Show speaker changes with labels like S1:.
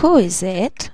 S1: Who is it?